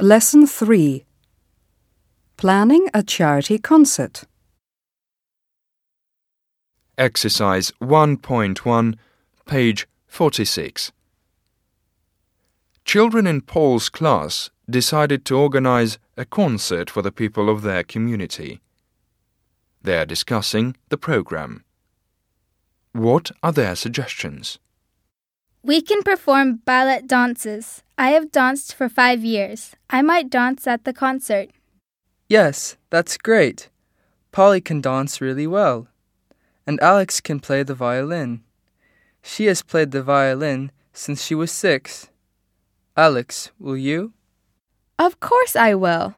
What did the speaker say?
Lesson 3 Planning a Charity Concert. Exercise 1.1, page 46. Children in Paul's class decided to organize a concert for the people of their community. They are discussing the program. What are their suggestions? We can perform ballet dances. I have danced for five years. I might dance at the concert. Yes, that's great. Polly can dance really well. And Alex can play the violin. She has played the violin since she was six. Alex, will you? Of course I will.